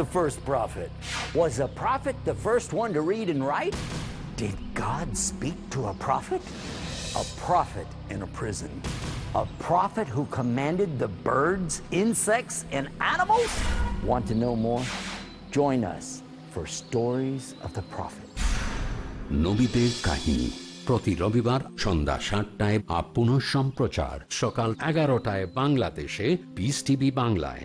Who was the first prophet? Was a prophet the first one to read and write? Did God speak to a prophet? A prophet in a prison. A prophet who commanded the birds, insects, and animals? Want to know more? Join us for Stories of the Prophet. নবীদের কাহিনী প্রতি রবিবার সন্ধ্যা সাতটায় up পুনঃ সম্প্রচার সকাল এগারোটায় বাংলাদেশে পিস টিভি বাংলায়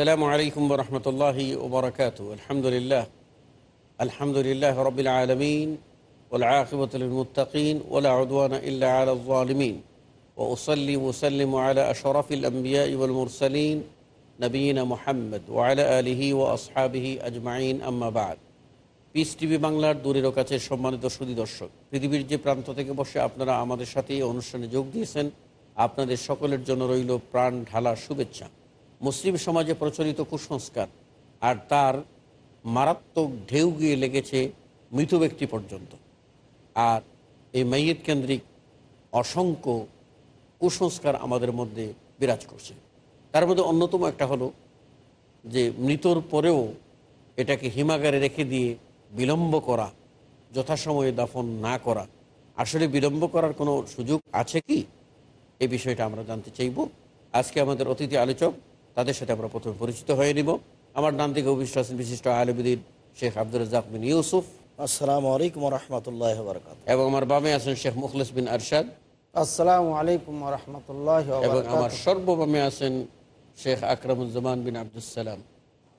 আসসালামু আলাইকুম রহমতুল্লাহি ওবরাকাত আলহামদুলিল্লাহ। আলহামদুলিল্লাহ রবিল আলমিন ওলাকিবতুলমতাকিন ওলা উদ্দান আলমিন ও ওসলি ওসলিম আলা আশরফিল আম্বিয়া ইবুল মুরসলিন নবীনা মোহাম্মদ ওয়ালা আলহি ও আসহাবিহি আজমাইন। আম্মাবাদ পিস টিভি বাংলার দূরের কাছে সম্মানিত সুদী দর্শক, পৃথিবীর যে প্রান্ত থেকে বসে আপনারা আমাদের সাথে অনুষ্ঠানে যোগ দিয়েছেন, আপনাদের সকলের জন্য রইল প্রাণ ঢালা শুভেচ্ছা। মুসলিম সমাজে প্রচলিত কুসংস্কার আর তার মারাত্মক ঢেউ গিয়ে লেগেছে মৃত ব্যক্তি পর্যন্ত। আর এই মাইয়েত কেন্দ্রিক অসংখ্য কুসংস্কার আমাদের মধ্যে বিরাজ করছে। তার মধ্যে অন্যতম একটা হলো যে মৃতর পরেও এটাকে হিমাগারে রেখে দিয়ে বিলম্ব করা, যথাসময়ে দাফন না করা, আসলে বিলম্ব করার কোনো সুযোগ আছে কি? এই বিষয়টা আমরা জানতে চাইব। আজকে আমাদের অতিথি আলোচক তাদের সাথে আমরা প্রথমে পরিচিত হয়ে নিব। আমার নাম থেকে অভিষ্ট আছেন বিশিষ্ট আলমদিন শেখ আব্দুল রাজাক বিন ইউসুফ। আসসালামু আলাইকুম রহমতুল্লাহ বরকাত এবং আমার বামে আছেন শেখ মুখলিস বিন আরশাদ। আসসালামু আলাইকুম রহমতুল্লাহ এবং আমার সর্ববামে আছেন শেখ আকরামুজ্জামান বিন আবদুসালাম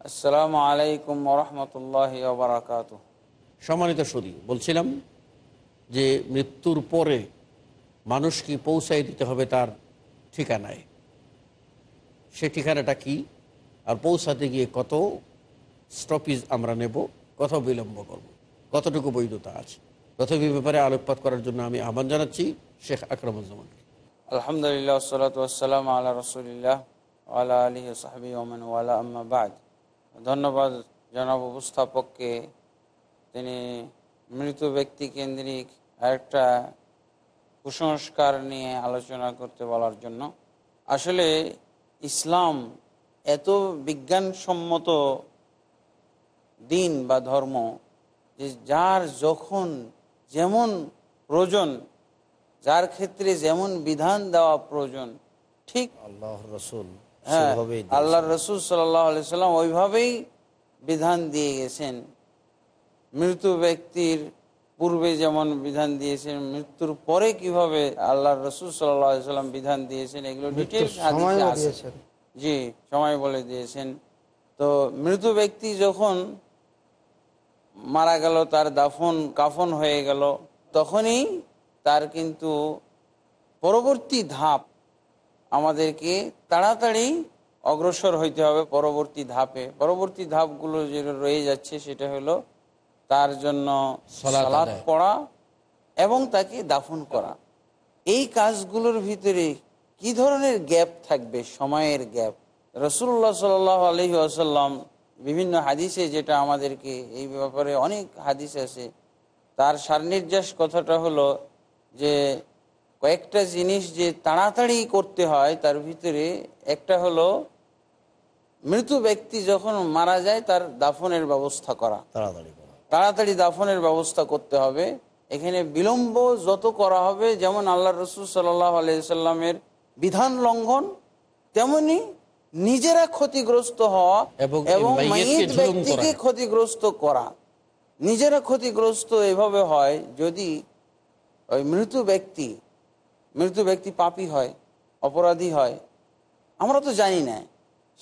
আসসালামু আলাইকুম রহমতুল্লাহ বারাকাত সম্মানিত সুদী বলছিলাম যে মৃত্যুর পরে মানুষকে পৌঁছাই দিতে হবে তার ঠিকানায়। সে ঠিকানাটা কি? আর পৌঁছাতে গিয়ে কত স্টপিজ আমরা নেব, কত বিলম্ব করব, কতটুকু বৈধতা আছে? তথাপি ব্যাপারে আলোকপাত করার জন্য আমি আহ্বান জানাচ্ছি শেখ আকরামুজ্জামানকে। আলহামদুলিল্লাহ সালাত আসসালাম আল্লাহ রসুলিল্লাহ আল্লাহ আলী সাহাবি ওমান ওয়ালা আম্মাবাদ ধন্যবাদ জনাব উপস্থাপককে। তিনি মৃত ব্যক্তি কেন্দ্রিক একটা কুসংস্কার নিয়ে আলোচনা করতে বলার জন্য। আসলে ইসলাম এত বিজ্ঞানসম্মত দিন বা ধর্ম যে যার যখন যেমন প্রয়োজন যার ক্ষেত্রে যেমন বিধান দেওয়া প্রয়োজন ঠিক আল্লাহ রসুল হ্যাঁ আল্লাহ রসুল সাল্লাম ওইভাবেই বিধান দিয়ে গেছেন। মৃত ব্যক্তির পূর্বে যেমন বিধান দিয়েছেন মৃত্যুর পরে কীভাবে আল্লাহ রসুল সাল্লাম বিধান দিয়েছেন এগুলো ডিটেলস জি সময় বলে দিয়েছেন। তো মৃত ব্যক্তি যখন মারা গেল তার দাফন কাফন হয়ে গেল তখনই তার কিন্তু পরবর্তী ধাপ আমাদেরকে তাড়াতাড়ি অগ্রসর হইতে হবে পরবর্তী ধাপে। পরবর্তী ধাপগুলো যেটা রয়ে যাচ্ছে সেটা হলো তার জন্য সালাদ পড়া এবং তাকে দাফন করা। এই কাজগুলোর ভিতরে কি ধরনের গ্যাপ থাকবে? সময়ের গ্যাপ। রসুল্লাহ সাল আলহি আসাল্লাম বিভিন্ন হাদিসে যেটা আমাদেরকে এই ব্যাপারে অনেক হাদিস আছে তার সারনির্যাস কথাটা হলো যে কয়েকটা জিনিস যে তাড়াতাড়ি করতে হয় তার ভিতরে একটা হলো মৃত ব্যক্তি যখন মারা যায় তার দাফনের ব্যবস্থা করা। তাড়াতাড়ি তাড়াতাড়ি দাফনের ব্যবস্থা করতে হবে। এখানে বিলম্ব যত করা হবে যেমন আল্লাহ রসুল সাল্লাহ আলাইসাল্লামের বিধান লঙ্ঘন তেমনি নিজেরা ক্ষতিগ্রস্ত হওয়া এবং ব্যক্তিকে ক্ষতিগ্রস্ত করা। নিজেরা ক্ষতিগ্রস্ত এভাবে হয় যদি ওই মৃত ব্যক্তি মৃত ব্যক্তি পাপী হয় অপরাধী হয়। আমরা তো জানি না।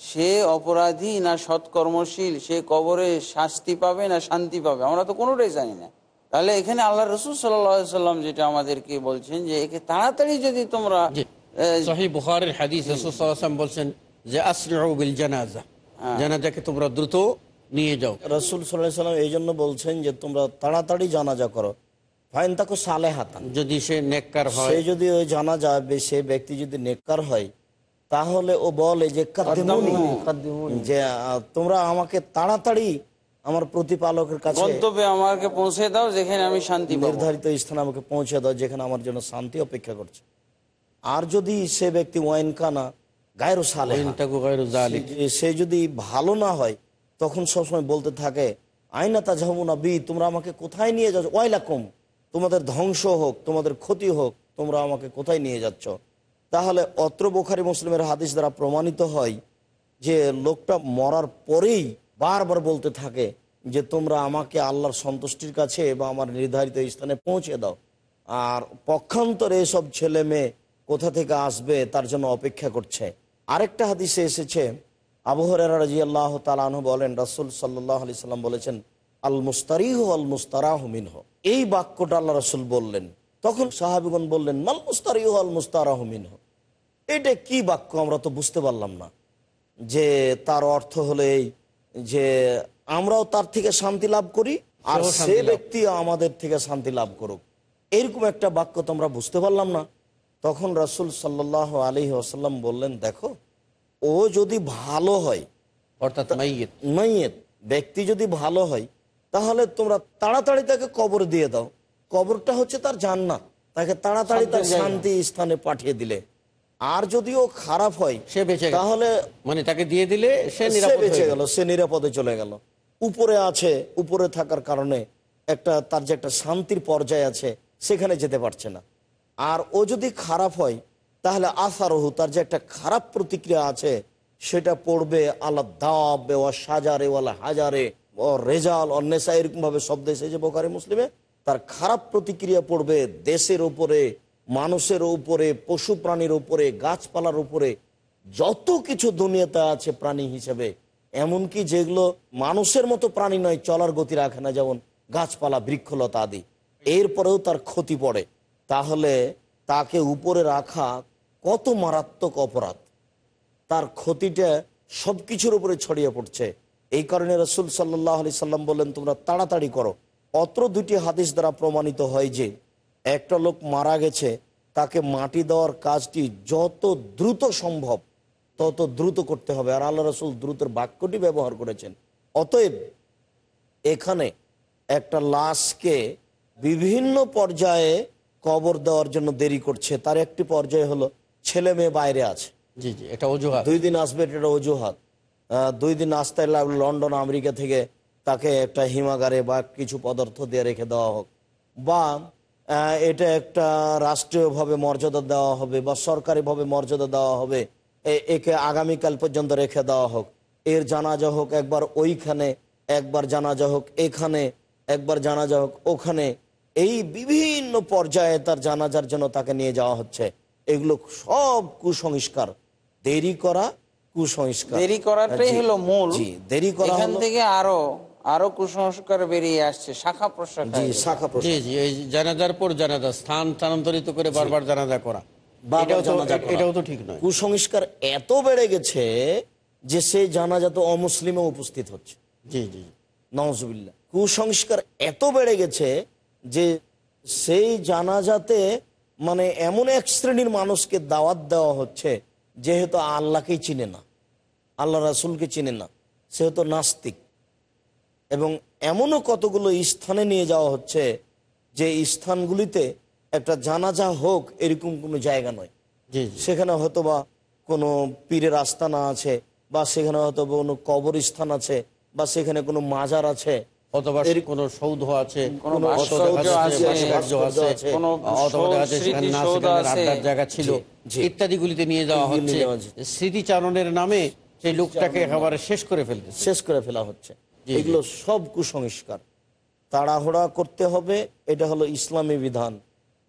সে অপরাধী না সৎকর্মশীল সে কবরে শাস্তি পাবে না শান্তি পাবে? আমরা তো কোনোটাই জানি না। তাহলে এখানে আল্লাহ রসুল সাল্লাম যেটা আমাদেরকে বলছেন যে একে তাড়াতাড়ি যদি তোমরা জি। এ, সহি বুখারের হাদিস রসুলাম বলছেন যে আসরিউ জানাজা। জানাজাকে তোমরা দ্রুত নিয়ে যাও। রসুল সাল্লাহ সাল্লাম এই জন্য বলছেন যে তোমরা তাড়াতাড়ি জানাজা করো। ফাইন তাকে সালে হাতান যদি সে নেককার হয়। সে যদি ওই সে ব্যক্তি যদি নেককার হয় তাহলে ও বলে যে যে তোমরা আমাকে তাড়াতাড়ি আমার প্রতিপালকের কাছে গন্তব্যে আমাকে পৌঁছে দাও যেখানে আমি শান্তি নির্ধারিত স্থানে আমাকে পৌঁছে দাও যেখানে আমার জন্য শান্তি অপেক্ষা করছে। আর যদি সে ব্যক্তি ওয়াইনকানা গায়ের সালে সে যদি ভালো না হয় তখন সবসময় বলতে থাকে আইনা তা না বি তোমরা আমাকে কোথায় নিয়ে যাচ্ছ? ওয়াইলা কম তোমাদের ধ্বংস হোক তোমাদের ক্ষতি হোক তোমরা আমাকে কোথায় নিয়ে যাচ্ছ? তাহলে অত্র বোখারি মুসলিমের হাদিস দ্বারা প্রমাণিত হয় যে লোকটা মরার পরেই বারবার বলতে থাকে যে তোমরা আমাকে আল্লাহর সন্তুষ্টির কাছে বা আমার নির্ধারিত স্থানে পৌঁছে দাও। আর পক্ষান্তরে এসব ছেলে মেয়ে কোথা থেকে আসবে তার জন্য অপেক্ষা করছে। আরেকটা হাদিসে এসেছে আবহরের রাজি আল্লাহ তালাহ বলেন, রাসুল সাল্লাহ আলি সাল্লাম বলেছেন আল মুস্তারিহ আল মুস্তারাহ মিনহ। এই বাক্যটা আল্লাহ রসুল বললেন। তখন সাহাবিগণ বললেন মাল মুস্তারিহ আল মুস্তারাহ মিনহ। এটা কি বাক্য আমরা তো বুঝতে পারলাম না? যে তার অর্থ হলো এই যে আমরাও তার থেকে শান্তি লাভ করি আর সে ব্যক্তি আমাদের থেকে শান্তি লাভ করুক। এরকম একটা বাক্য তো আমরা বুঝতে পারলাম না। তখন রাসুল সাল্লাহ আলী আসাল্লাম বললেন দেখো ও যদি ভালো হয় অর্থাৎ মাইয়েত। ব্যক্তি যদি ভালো হয় তাহলে তোমরা তাড়াতাড়ি তাকে কবর দিয়ে দাও। কবরটা হচ্ছে তার জান্নাত। তাকে তাড়াতাড়ি তার শান্তি স্থানে পাঠিয়ে দিলে। আর যদিও খারাপ হয় সে বেঁচে তাহলে মানে তাকে দিয়ে দিলে সে বেঁচে গেল। সে নিরাপদে চলে গেল। উপরে আছে উপরে থাকার কারণে একটা তার যে একটা শান্তির পর্যায় আছে সেখানে যেতে পারছে না। আর ও যদি খারাপ হয় তাহলে আসারহু তার যে একটা খারাপ প্রতিক্রিয়া আছে সেটা পড়বে আল্লাহ দাবে ও সাজারে ওয়ালা হাজারে ও রেজাল অন্যেসা এরকম ভাবে শব্দ এসেছে বোকারে মুসলিমে তার খারাপ প্রতিক্রিয়া পড়বে দেশের উপরে মানুষের উপরে, পশু প্রাণীর উপরে, গাছপালার উপরে যত কিছু দুনিয়াতে আছে প্রাণী হিসেবে, এমনকি যেগুলো মানুষের মতো প্রাণী নয়, চলার গতি রাখে না, যেমন গাছপালা, বৃক্ষলতা আদি। এরপরেও তার ক্ষতি পড়ে। তাহলে তাকে উপরে রাখা কত মারাত্মক অপরাধ। তার ক্ষতিটা সব কিছুর উপরে ছড়িয়ে পড়ছে। এই কারণে রসুল সাল্লাহ আলি সাল্লাম বললেন, তোমরা তাড়াতাড়ি করো। অত্র দুটি হাদিস দ্বারা প্রমাণিত হয় যে একটা লোক মারা গেছে তাকে মাটি দেওয়ার কাজটি যত দ্রুত সম্ভব তত দ্রুত করতে হবে। আর আল্লাহ রসুল দ্রুতের বাক্যটি ব্যবহার করেছেন। অতএব এখানে একটা লাশকে বিভিন্ন পর্যায়ে কবর দেওয়ার জন্য দেরি করছে। তার একটি পর্যায়ে হলো ছেলে মেয়ে বাইরে আছে। জি জি এটা অজুহাত। দুই দিন আসবে এটা অজুহাত। আহ, দুই দিন আসতে লাগল লন্ডন আমেরিকা থেকে তাকে একটা হিমাগারে বা কিছু পদার্থ দিয়ে রেখে দেওয়া হোক। বা এটা একটা রাষ্ট্রীয়ভাবে মর্যাদা দেওয়া হবে বা সরকারিভাবে মর্যাদা দেওয়া হবে। একে আগামীকাল পর্যন্ত রেখে দেওয়া হোক। এর জানাজা হোক একবার ওইখানে একবার জানাজা হোক এখানে একবার জানাজা হোক ওখানে। এই বিভিন্ন পর্যায়ে তার জানাজার জন্য তাকে নিয়ে যাওয়া হচ্ছে। এগুলো সব কুসংস্কার। দেরি করা কুসংস্কার। দেরি করাটাই হলো মূল। দেরি করা এখান থেকে আরও আরও কুসংস্কার বেরিয়ে আসছে শাখা প্রশাখা জি শাখা জি জি এই জানাজার পর জানাজা স্থান স্থানান্তরিত করে বারবার জানাজা করা। এটাও তো জানাজা করা। এটাও তো ঠিক নয়। কুসংস্কার এত বেড়ে গেছে যে সে জানাজা তো অমুসলিমে উপস্থিত হচ্ছে। জি জি নওয়াজবিল্লা কুসংস্কার এত বেড়ে গেছে যে সেই জানাজাতে মানে এমন এক শ্রেণির মানুষকে দাওয়াত দেওয়া হচ্ছে যেহেতু আল্লাহকেই চিনে না আল্লাহ রাসুলকে চিনে না সেহেতু নাস্তিক। এবং এমনও কতগুলো স্থানে নিয়ে যাওয়া হচ্ছে যে স্থানগুলিতে একটা জানাজা হোক এরকম কোনো জায়গা নয়। সেখানে হয়তো বা কোনো পীরের আস্তানা আছে বা সেখানে হয়তো বা কোনো কবরস্থান আছে বা সেখানে কোনো মাজার আছে। অথবা কোনো সৌধ আছে কোনো অথবা ভাস্কর্য দেখা যাচ্ছে আছে, ভাস্কর্য ভাস্কর্য আছে, আছে, কোনো অথবা দেখা যাচ্ছে সেখানে না স্মৃতিসৌধ সেখানে আছে। আড্ডার জায়গা ছিল। জি, জি। ইত্যাদিগুলিতে নিয়ে যাওয়া হচ্ছে। স্মৃতিচারণের নামে সেই লোকটাকে একেবারে শেষ করে ফেলতেছে। শেষ করে ফেলা হচ্ছে। এগুলো সব কুসংস্কার। তাড়াহুড়া করতে হবে এটা হলো ইসলামী বিধান।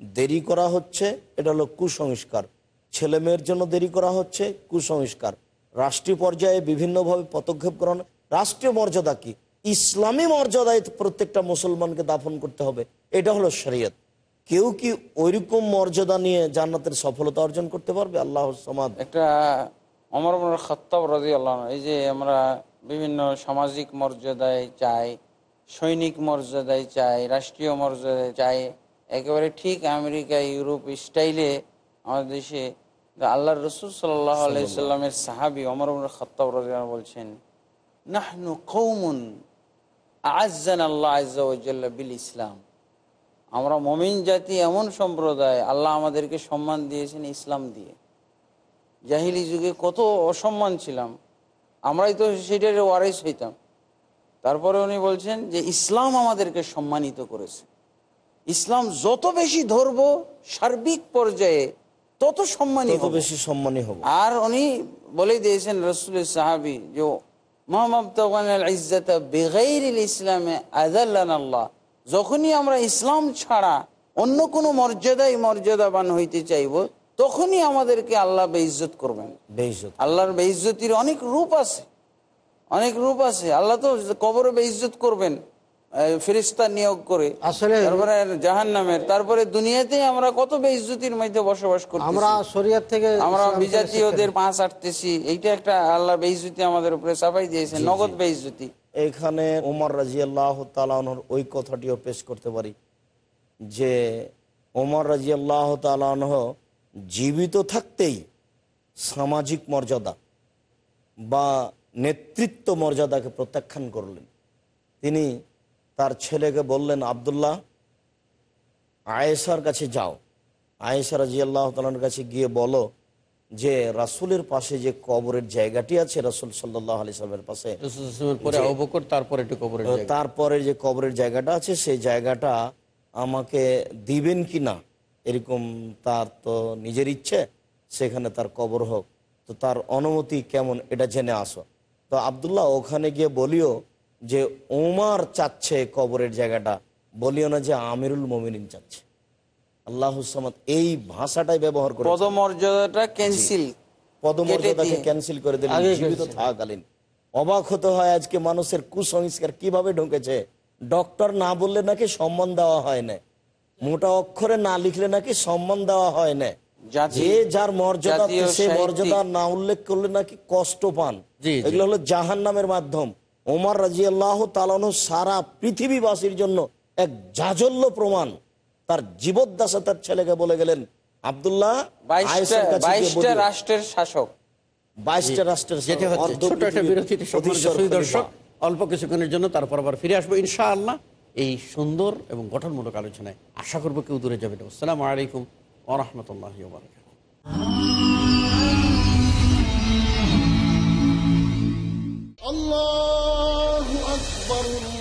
দেরি করা হচ্ছে এটা হলো কুসংস্কার। ছেলে মেয়ের জন্য দেরি করা হচ্ছে কুসংস্কার। রাষ্ট্রীয় পর্যায়ে বিভিন্নভাবে পদক্ষেপ করানো রাষ্ট্রীয় মর্যাদা কি? ইসলামী মর্যাদায় প্রত্যেকটা মুসলমানকে দাফন করতে হবে এটা হলো শরীয়ত। কেউ কি ওইরকম মর্যাদা নিয়ে জান্নাতের সফলতা অর্জন করতে পারবে? আল্লাহ সমাদ। একটা অমর খত্তাব রাজি আল্লাহ এই যে আমরা বিভিন্ন সামাজিক মর্যাদায় চাই সৈনিক মর্যাদায় চাই রাষ্ট্রীয় মর্যাদায় চাই একেবারে ঠিক আমেরিকা ইউরোপ স্টাইলে আমাদের দেশে আল্লাহ রসুল সাল্লাহ আলাইসাল্লামের সাহাবি অমর খত্তাব রাজি বলছেন নাহনু কৌমুন আজান আল্লাহ আজ্লা বিল ইসলাম। আমরা মমিন জাতি এমন সম্প্রদায় আল্লাহ আমাদেরকে সম্মান দিয়েছেন ইসলাম দিয়ে। জাহিলি যুগে কত অসম্মান ছিলাম। আমরাই তো সেটার ওয়ারিস হইতাম। তারপরে উনি বলছেন যে ইসলাম আমাদেরকে সম্মানিত করেছে। ইসলাম যত বেশি ধরব সার্বিক পর্যায়ে তত সম্মানী তত বেশি সম্মানী হব। আর উনি বলে দিয়েছেন রসুল সাহাবি যে ইসলামে আল্লাহ। যখনই আমরা ইসলাম ছাড়া অন্য কোনো মর্যাদায় মর্যাদাবান হইতে চাইব তখনই আমাদেরকে আল্লাহ বেইজ্জত করবেন। বেইজ্জত। আল্লাহর বেইজ্জতির অনেক রূপ আছে। অনেক রূপ আছে। আল্লাহ তো কবরে বেইজ্জত করবেন ফেরিস্তা নিয়োগ করে। আসলে তারপরে জাহান নামের তারপরে দুনিয়াতে আমরা কত বেইজ্জতির মধ্যে বসবাস করছি আমরা শরিয়াত থেকে আমরা বিজাতীয়দের পাঁচ আটতেছি। এইটা একটা আল্লাহ বেইজ্জতি আমাদের উপরে চাপাই দিয়েছে নগদ বেইজ্জতি। এখানে ওমর রাজি আল্লাহ তালাহর ওই কথাটিও পেশ করতে পারি যে ওমর রাজি আল্লাহ তালাহ জীবিত থাকতেই সামাজিক মর্যাদা বা নেতৃত্ব মর্যাদাকে প্রত্যাখ্যান করলেন। তিনি তার ছেলেকে বললেন আবদুল্লাহ আয়েশার কাছে যাও। আয়েশা রাজি আল্লাহ তালার কাছে গিয়ে বলো যে রাসুলের পাশে যে কবরের জায়গাটি আছে রাসুল সাল্লাহ আলি সাল্লামের পাশে তারপরে যে কবরের জায়গাটা আছে সেই জায়গাটা আমাকে দিবেন কি না এরকম তার তো নিজের ইচ্ছে সেখানে তার কবর হোক। তো তার অনুমতি কেমন এটা জেনে আসো। তো আবদুল্লাহ ওখানে গিয়ে বলিও যে ওমার চাচ্ছে কবরের জায়গাটা। বলিও না যে আমিরুল মমিনিন চাচ্ছে। আল্লাহ এই ভাষাটাই ব্যবহার করে পদমর্যাদাটা ক্যান্সেল পদমর্যাদাকে। ক্যান্সেল করে দিলেন জীবিত থাকাকালীন। অবাক হতে হয় আজকে মানুষের কুসংস্কার কীভাবে ঢুকেছে। ডক্টর না বললে নাকি সম্মান দেওয়া হয় না। মোটা অক্ষরে না লিখলে নাকি সম্মান দেওয়া হয় না। যে যার মর্যাদা সে মর্যাদা না উল্লেখ করলে নাকি কষ্ট পান। এগুলো হলো জাহান নামের মাধ্যম। ওমর রাজি আল্লাহ তালানো সারা পৃথিবীবাসীর জন্য এক জাজল্য প্রমাণ। তার জীবদ্দাসা তার ছেলেকে বলে গেলেন আবদুল্লাহ বাইশটা। রাষ্ট্রের শাসক। বাইশটা রাষ্ট্রের অল্প কিছুক্ষণের জন্য তারপর আবার ফিরে আসব। ইনশাআল্লাহ এই সুন্দর এবং গঠনমূলক আলোচনায় আশা করব কেউ দূরে যাবে না। আসসালামু আলাইকুম ওরহমতুল্লাহ আল্লাহ আকবর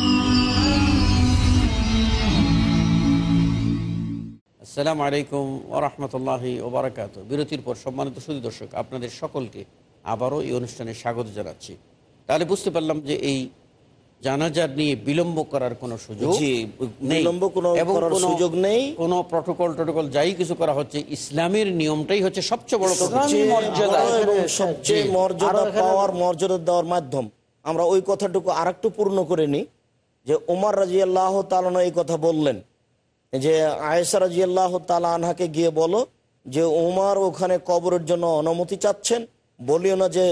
আসসালামু আলাইকুম ওরহমতুল্লাহি ওবরাকাত বিরতির পর সম্মানিত সুদী দর্শক আপনাদের সকলকে আবারও এই অনুষ্ঠানে স্বাগত জানাচ্ছি তাহলে বুঝতে পারলাম যে এই জানাজার নিয়ে বিলম্ব করার কোনো সুযোগ নেই। বিলম্ব কোনো- এবং করার কোনো- সুযোগ নেই। কোনো প্রটোকল টোটোকল যাই কিছু করা হচ্ছে ইসলামের নিয়মটাই হচ্ছে সবচেয়ে বড় মর্যাদা। এবং সবচেয়ে মর্যাদা পাওয়ার মর্যাদা দেওয়ার মাধ্যম আমরা ওই কথাটুকু আর একটু পূর্ণ করে নিই যে উমার রাজি আল্লাহ তালানা এই কথা বললেন যে আয়েসা রাজি আল্লাহ তালা আনহাকে গিয়ে বলো যে উমার ওখানে কবরের জন্য অনুমতি চাচ্ছেন? বলিও না যে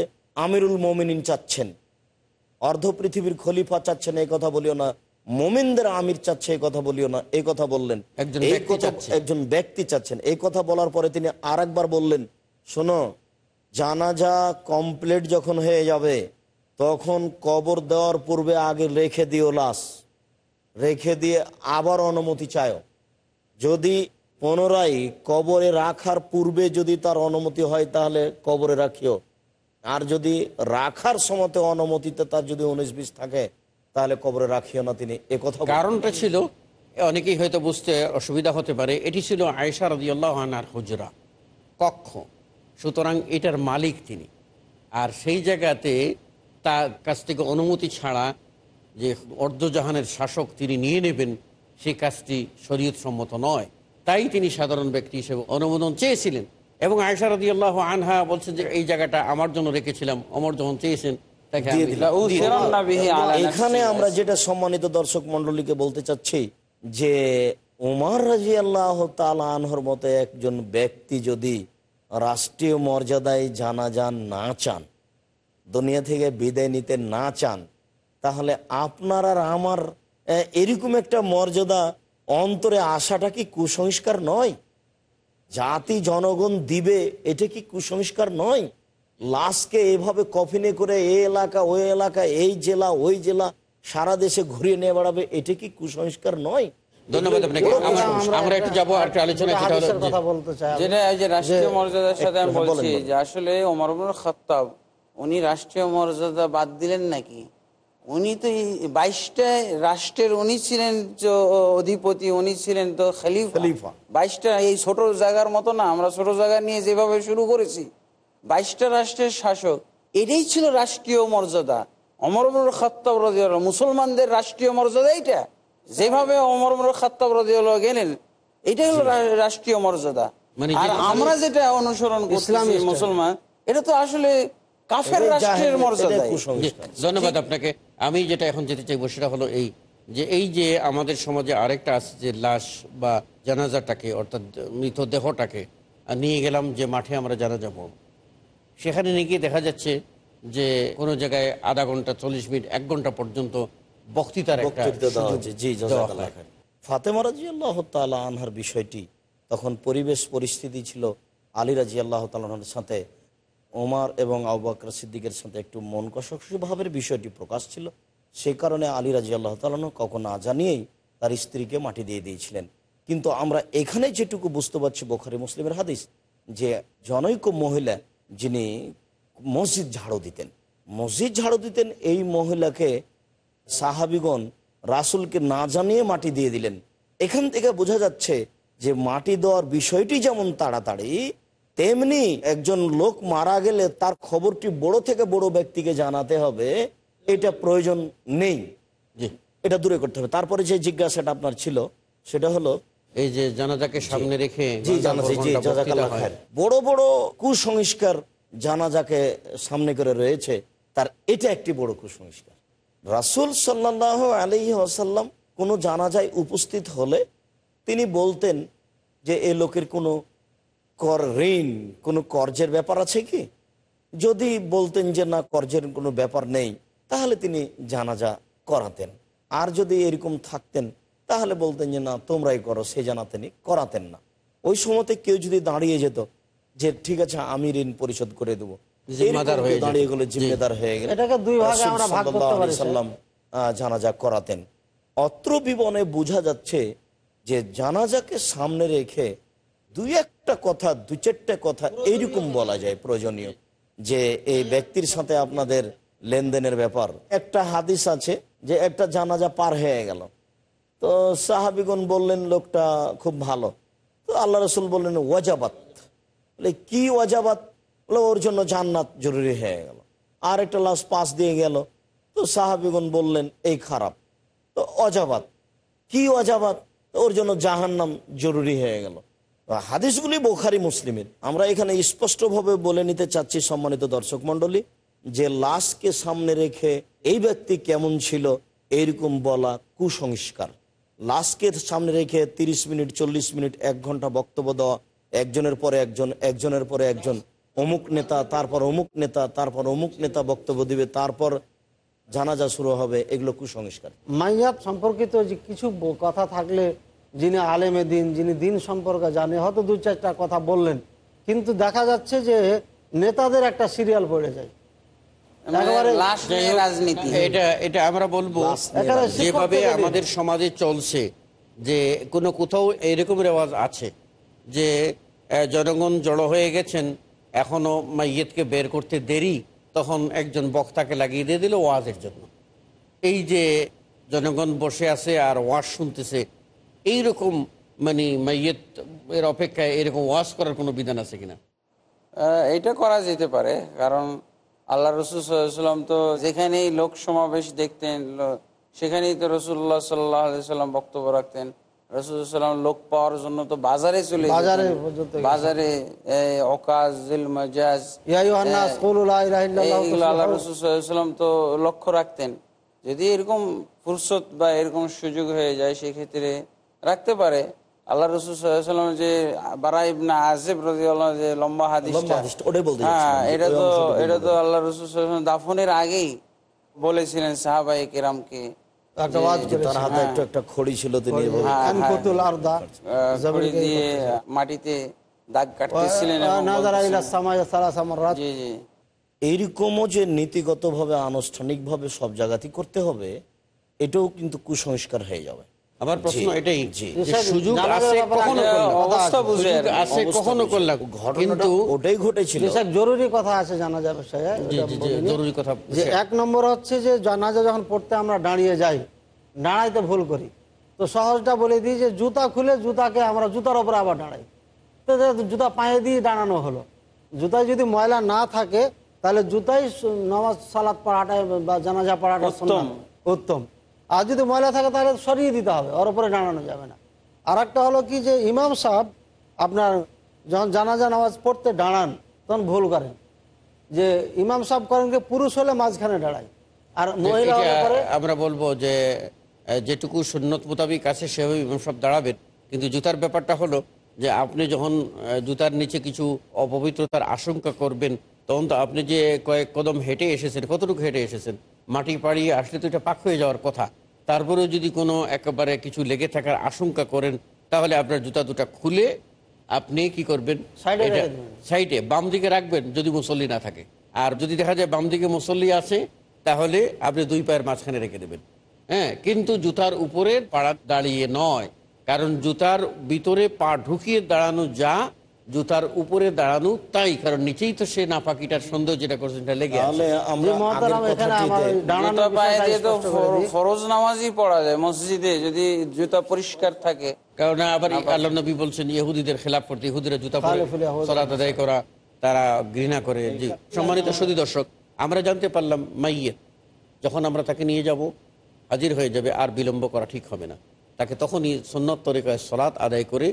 আমিরুল মোমিনিন চাচ্ছেন। অর্ধ পৃথিবীর খলিফা চাচ্ছেন এই কথা বলিও না। মোমিনদের আমির চাচ্ছে এই কথা বলিও না। এই কথা বললেন। একজন ব্যক্তি চাচ্ছেন। এই কথা বলার পরে তিনি আর একবার বললেন শোনো জানাজা কমপ্লিট যখন হয়ে যাবে তখন কবর দেওয়ার পূর্বে আগে রেখে দিও লাশ। রেখে দিয়ে আবার অনুমতি চায় যদি পুনরায় কবরে রাখার পূর্বে যদি তার অনুমতি হয় তাহলে কবরে রাখিও। আর যদি রাখার সময়তে অনুমতিতে তার যদি উনিশ বিশ থাকে তাহলে কবরে রাখিও না তিনি। এ কথা বললেন। কারণটা ছিল অনেকেই হয়তো বুঝতে অসুবিধা হতে পারে এটি ছিল আয়েশা রাদিয়াল্লাহু আনহার হুজরা কক্ষ। সুতরাং এটার মালিক তিনি। আর সেই জায়গাতে তার কাছ থেকে অনুমতি ছাড়া যে অর্ধজাহানের শাসক তিনি নিয়ে নেবেন সেই কাজটি শরীয়ত সম্মত নয়। তাই তিনি সাধারণ ব্যক্তি হিসেবে অনুমোদন চেয়েছিলেন। এবং আয়েশা আল্লাহ আনহা বলছেন যে এই জায়গাটা আমার জন্য রেখেছিলাম অমর যখন চেয়েছেন এখানে আমরা যেটা সম্মানিত দর্শক মন্ডলীকে বলতে চাচ্ছি যে উমার রাজি আল্লাহ আনহর মতো একজন ব্যক্তি যদি রাষ্ট্রীয় মর্যাদায় জানা যান না চান দুনিয়া থেকে বিদায় নিতে না চান তাহলে আপনার আর আমার এরকম একটা মর্যাদা অন্তরে আসাটা কি কুসংস্কার নয়? জাতি জনগণ দিবে এটা কি কুসংস্কার নয়? লাশকে এভাবে কফিনে করে এই এলাকা ওই এলাকা এই জেলা ওই জেলা সারা দেশে ঘুরিয়ে নিয়ে বেড়াবে এটা কি কুসংস্কার নয়? ধন্যবাদ আপনাকে। আমরা-। একটু যাব আর একটা আলোচনা কথা বলতে চাই যেটা যে রাষ্ট্রীয় মর্যাদার সাথে আমি বলছি। যে আসলে ওমর ইবনুল খাত্তাব উনি রাষ্ট্রীয় মর্যাদা বাদ দিলেন নাকি? উনি তো এই বাইশটা রাষ্ট্রের উনি ছিলেন যে অধিপতি উনি ছিলেন তো খলিফা। বাইশটা এই ছোট জায়গার মতো না আমরা ছোট জায়গা নিয়ে যেভাবে শুরু করেছি বাইশটা রাষ্ট্রের শাসক এটাই ছিল রাষ্ট্রীয় মর্যাদা। অমর ইবনুল খাত্তাব রাদিয়াল্লাহু মুসলমানদের রাষ্ট্রীয় মর্যাদা এইটা। যেভাবে অমর ইবনুল খাত্তাব রাদিয়াল্লাহু গেলেন এটাই হলো রাষ্ট্রীয় মর্যাদা। মানে আর আমরা যেটা অনুসরণ স্টাইল। মুসলমান এটা তো আসলে কাফের রাষ্ট্রের মর্যাদা ধন্যবাদ আপনাকে। আমি যেটা এখন যেতে চাইব সেটা হলো এই যে এই যে আমাদের সমাজে আরেকটা আছে যে লাশ বা জানাজাটাকে অর্থাৎ মৃতদেহটাকে নিয়ে গেলাম যে মাঠে আমরা জানাজা পড়ব। সেখানে নিয়ে গিয়ে দেখা যাচ্ছে যে কোনো জায়গায় আধা ঘণ্টা চল্লিশ মিনিট এক ঘণ্টা পর্যন্ত বক্তৃতার। ফাতেমা রাজি আল্লাহ আনহার বিষয়টি তখন পরিবেশ পরিস্থিতি ছিল আলী রাজি আল্লাহ তালার সাথে ওমার এবং আবাকর সিদ্দিকের সাথে একটু মন কষাকষি ভাবের বিষয়টি প্রকাশ ছিল। সেই কারণে আলী রাজি আল্লাহ তালানো কখন না জানিয়েই তার স্ত্রীকে মাটি দিয়ে দিয়েছিলেন। কিন্তু আমরা এখানে যেটুকু বুঝতে পারছি বোখারি মুসলিমের হাদিস, যে জনৈক মহিলা যিনি মসজিদ ঝাড়ু দিতেন, মসজিদ ঝাড়ু দিতেন এই মহিলাকে সাহাবিগণ রাসুলকে না জানিয়ে মাটি দিয়ে দিলেন। এখান থেকে বোঝা যাচ্ছে যে মাটি দেওয়ার বিষয়টি যেমন তাড়াতাড়ি তেমনি একজন লোক মারা গেলে তার খবরটি বড় থেকে বড় ব্যক্তিকে জানাতে হবে এটা প্রয়োজন নেই। এটা দূরে করতে হবে। তারপরে যে জিজ্ঞাসাটা আপনার ছিল সেটা হলো এই যে জানাজাকে সামনে রেখে। বড় বড় কুসংস্কার জানাজাকে সামনে করে রয়েছে তার এটা একটি বড় কুসংস্কার। রাসুল সাল্লাহ আলহি আসাল্লাম কোনো জানাজায় উপস্থিত হলে তিনি বলতেন যে এ লোকের কোনো কর ঋণ কোনো কর্জের ব্যাপার আছে কি? যদি বলতেন যে না কর্জের কোনো ব্যাপার নেই তাহলে তিনি জানাজা করাতেন। আর যদি এরকম থাকতেন তাহলে বলতেন যে না তোমরাই করো সে জানাতেনি করাতেন না। ওই সময়তে কেউ যদি দাঁড়িয়ে যেত যে ঠিক আছে আমি ঋণ পরিশোধ করে দেবো। হয়ে। দাঁড়িয়ে গেলে জিম্মেদার হয়ে গেলে এটাকে দুই ভাগে রাসূল আমরা ভাগ করতে সাল্লাল্লাহু পারি, আলাইহি সাল্লাম জানাজা করাতেন। অত্র বিবনে বোঝা যাচ্ছে যে জানাজাকে সামনে রেখে দুই একটা কথা দু চারটা কথা এইরকম বলা যায় প্রয়োজনীয় যে এই ব্যক্তির সাথে আপনাদের লেনদেনের ব্যাপার। একটা হাদিস আছে যে একটা জানাজা পার হয়ে গেল। তো সাহাবিগণ বললেন, লোকটা খুব ভালো। তো আল্লাহ রসুল বললেন, ওয়াজাবাত। কি ওয়াজাবাত? ওর জন্য জান্নাত জরুরি হয়ে গেল। আর একটা লাশ পাশ দিয়ে গেল। তো সাহাবিগণ বললেন, এই খারাপ। তো অজাবাত কি অজাবাত ওর জন্য জাহান্নাম জরুরি হয়ে গেল। হাদিসগুলি বোখারি মুসলিমের। আমরা এখানে স্পষ্টভাবে বলে নিতে চাচ্ছি সম্মানিত দর্শক মণ্ডলী, যে লাশকে সামনে রেখে এই ব্যক্তি কেমন ছিল, এইরকম বলা কুসংস্কার। লাশকে সামনে রেখে ৩০ মিনিট, চল্লিশ মিনিট, এক ঘণ্টা বক্তব্য দেওয়া, একজনের পরে একজন, একজনের পরে একজন, অমুক নেতা, তারপর অমুক নেতা, তারপর অমুক নেতা বক্তব্য দিবে, তারপর জানাজা শুরু হবে, এগুলো কুসংস্কার। মাইয়াত সম্পর্কিত যে কিছু কথা থাকলে যিনি আলেমে দিন যিনি দিন সম্পর্কে জানে হয়তো দু চারটা কথা বললেন। কিন্তু দেখা যাচ্ছে যে নেতাদের একটা সিরিয়াল পড়ে যায়। রাজনীতি। এটা এটা আমরা বলব যেভাবে আমাদের সমাজে চলছে যে কোনো কোথাও এরকম রেওয়াজ আছে যে জনগণ জড়ো হয়ে গেছেন এখনও মাইয়েতকে বের করতে দেরি তখন একজন বক্তাকে লাগিয়ে দিয়ে দিল ওয়াজের জন্য। এই যে জনগণ বসে আছে আর ওয়াজ শুনতেছে এইরকম মানে মাইয়েত এর অপেক্ষায় এরকম ওয়াজ করার কোনো বিধান আছে কিনা এটা করা যেতে পারে কারণ আল্লাহ রসুল সাল্লাম তো যেখানেই লোক সমাবেশ দেখতেন সেখানেই তো রসুল্লাহ সাল্লাহ সাল্লাম বক্তব্য রাখতেন রসুল সাল্লাম লোক পাওয়ার জন্য তো বাজারে চলে। বাজারে পর্যন্ত গেছেন। বাজারে এই, অকাজ জিল মাজাজ ইয়া আইয়ুহান্নাস, কুলু লা ইলাহা ইল্লাল্লাহু এইগুলো আল্লাহ তুফলিহুন। রসুল সাল্লাম তো লক্ষ্য রাখতেন যদি এরকম ফুরসত বা এরকম সুযোগ হয়ে যায় সেক্ষেত্রে রাখতে পারে। আল্লাহ রসুল সাল্লাম যে বারা ইবনা আজিব রাদিয়াল্লাহু আনহু যে লম্বা হাদিসটা। হ্যাঁ এটা তো এটা তো আল্লাহ রসুল দাফনের আগেই বলেছিলেন সাহাবাই কেরামকে। হ্যাঁ, খড়ি দিয়ে মাটিতে দাগ কাটতেছিলেন এইরকমও যে নীতিগতভাবে আনুষ্ঠানিকভাবে সব জায়গাতেই করতে হবে এটাও কিন্তু কুসংস্কার হয়ে যাবে। আমার প্রশ্ন এটাই সুযোগ আছে কখনো অবস্থা বুঝে আর আছে কখনো করলাম ঘটনাটা কিন্তু ওটাই ঘটেছিল। স্যার জরুরি কথা আছে জানাজা বিষয়ে। জরুরি কথা যে এক নম্বর হচ্ছে যে জানাজা যখন পড়তে আমরা দাঁড়িয়ে যাই দাঁড়াইতে ভুল করি। তো সহজটা বলে দিই যে জুতা খুলে জুতাকে আমরা জুতার ওপরে আবার দাঁড়াই। তো জুতা পায়ে দিয়ে দাঁড়ানো হলো। জুতায় যদি ময়লা না থাকে তাহলে জুতাই নামাজ সালাদ পড়াটাই বা জানাজা পড়াটা উত্তম। উত্তম। আর যদি ময়লা থাকে তাহলে সরিয়ে দিতে হবে ওর উপরে দাঁড়ানো যাবে না। আর একটা হলো কি যে ইমাম সাহেব আপনার যখন জানাজা নামাজ পড়তে দাঁড়ান তখন ভুল করেন। যে ইমাম সাহেব করেন কি পুরুষ হলে মাঝখানে দাঁড়ায় আর মহিলা আমরা বলব যে যেটুকু সুন্নত মোতাবিক আছে সেভাবে ইমাম সাহেব দাঁড়াবেন। কিন্তু জুতার ব্যাপারটা হলো যে আপনি যখন জুতার নিচে কিছু অপবিত্রতার আশঙ্কা করবেন তখন তো আপনি যে কয়েক কদম হেঁটে এসেছেন কতটুকু হেঁটে এসেছেন মাটি পাড়িয়ে আসলে তো এটা পাক হয়ে যাওয়ার কথা। তারপরেও যদি কোনো একেবারে কিছু লেগে থাকার আশঙ্কা করেন তাহলে আপনার জুতা দুটা খুলে আপনি কি করবেন। সাইডে বাম দিকে রাখবেন যদি মুসল্লি না থাকে। আর যদি দেখা যায় বাম দিকে মুসল্লি আছে তাহলে আপনি দুই পায়ের মাঝখানে রেখে দেবেন। হ্যাঁ কিন্তু জুতার উপরে পাড়া দাঁড়িয়ে নয়। কারণ জুতার ভিতরে পা ঢুকিয়ে দাঁড়ানো যা জুতার উপরে দাঁড়ানো তাই কারণ নিচেই তো সে নাপাকিটার সন্দেহ যেটা করছেন লেগে। ফরজ নামাজই পড়া যায় মসজিদে যদি জুতা পরিষ্কার থাকে। কারণ আবার আল্লাহ নবী বলছেন ইহুদিদের খেলাফ করতে ইহুদিরা জুতা পরে সলাত আদায় করা তারা ঘৃণা করে। জি সম্মানিত সুদী দর্শক আমরা জানতে পারলাম মাইয়ের যখন আমরা তাকে নিয়ে যাব হাজির হয়ে যাবে আর বিলম্ব করা ঠিক হবে না। তাকে তখনই সন্ন্যত তরিকায় সলাৎ আদায় করে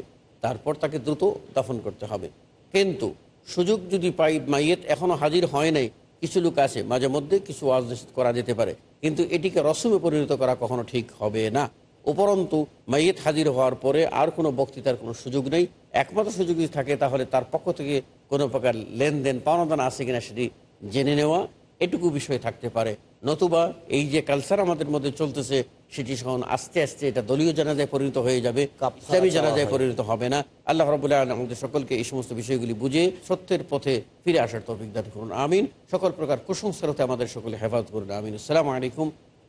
তারপর তাকে দ্রুত দাফন করতে হবে। কিন্তু সুযোগ যদি পাই মাইয়েত এখনও হাজির হয় নাই, কিছু লোক আছে, মাঝে মধ্যে কিছু ওয়াজ করা যেতে পারে। কিন্তু এটিকে রসমে পরিণত করা কখনো ঠিক হবে না। উপরন্তু, মাইয়েত হাজির হওয়ার পরে আর কোনো বক্তৃতার কোনো সুযোগ নেই। একমাত্র সুযোগ যদি থাকে তাহলে তার পক্ষ থেকে কোনো প্রকার লেনদেন পাওনাদান আছে কিনা সেটি জেনে নেওয়া। এটুকু বিষয় থাকতে পারে। নতুবা এই যে কালচার আমাদের মধ্যে চলতেছে সেটি সহন আস্তে আস্তে এটা দলীয় জানাজায় পরিণত হয়ে যাবে। ইসলামী জানাজায় পরিণত হবে না। আল্লাহ রবুল্লাহ আমাদের সকলকে এই সমস্ত বিষয়গুলি বুঝে সত্যের পথে ফিরে আসার তৌফিক দান করুন। আমিন। সকল প্রকার কুসংস্কার হতে আমাদের সকলে হেফাজত করুন। আমিন। আসসালামু আলাইকুম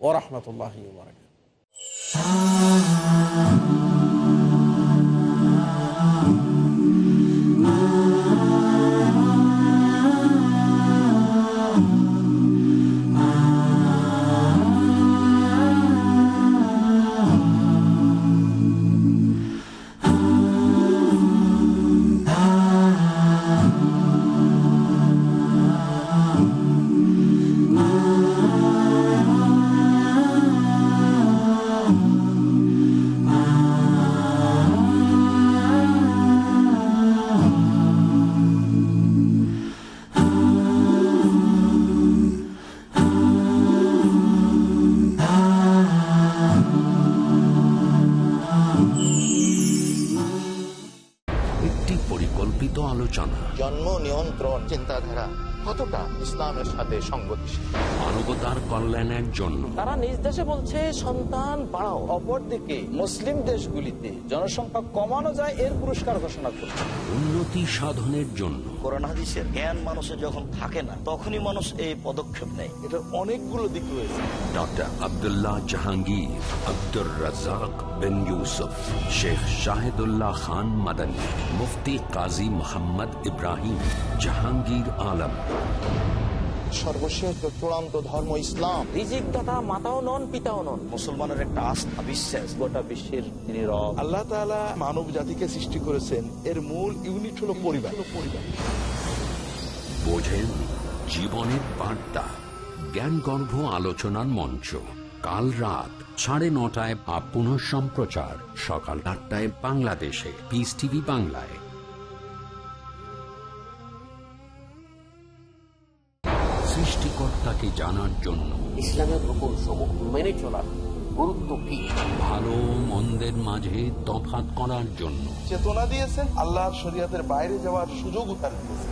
ওরহমতুল্লাহ বারকাত বলছে সন্তান বাড়াও অপরদিকে মুসলিম দেশগুলিতে জনসংখ্যা কমানো যায় এর পুরস্কার ঘোষণা করছে। উন্নতি সাধনের জন্য। কোরআন জ্ঞান মানুষের যখন থাকে না তখনই মানুষ এই পদক্ষেপ নেয়। এটার অনেকগুলো দিক রয়েছে। ডক্টর আব্দুল্লাহ জাহাঙ্গীর আব্দুর রাজাক বিন ইউসুফ শেখ শাহিদুল্লাহ খান মাদানী মুফতি কাজী মোহাম্মদ ইব্রাহিম জাহাঙ্গীর আলম। সর্বশেষ চূড়ান্ত ধর্ম ইসলাম রিজিক দাতা মাতাও নন পিতাও নন। মুসলমানের একটা আস্থা বিশ্বাস। গোটা বিশ্বের তিনি রব। আল্লাহ তাআলা মানব জাতিকে সৃষ্টি করেছেন। এর মূল ইউনিট হলো পরিবার। পরিবার বোঝেন জীবনের বার্তা। জ্ঞানগর্ভ আলোচনার মঞ্চ। কাল রাত সাড়ে নটায় বা পুনঃ সম্প্রচার সকাল আটটায় বাংলাদেশে। পিস টিভি বাংলায়। সৃষ্টিকর্তাকে জানার জন্য। ইসলামের রূপন সমূহ মেনে চলার গুরুত্ব কি? ভালো মন্দের মাঝে তফাৎ করার জন্য। চেতনা দিয়েছেন আল্লাহর শরিয়াতের বাইরে যাওয়ার সুযোগ তার দিয়েছেন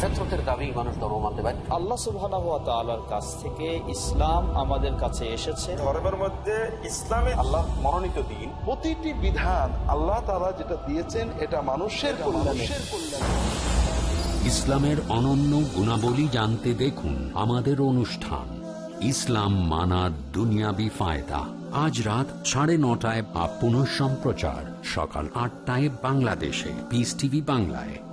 ফেতরতের দাবি মানুষ ধর্ম মানতে পারে আল্লাহ সুবহানাহু ওয়া তাআলার কাছ থেকে ইসলাম আমাদের কাছে এসেছে। ধর্মের মধ্যে ইসলামে আল্লাহ মনোনীত দিন। প্রতিটি বিধান আল্লাহ তাআলা যেটা দিয়েছেন এটা মানুষের কল্যাণে। ইসলামের অনন্য গুণাবলী জানতে দেখুন আমাদের অনুষ্ঠান। ইসলাম মানার দুনিয়াবি ফায়দা। আজ রাত সাড়ে নটায় বা পুনঃ সম্প্রচার সকাল আটটায় বাংলাদেশে। পিস টিভি বাংলায়।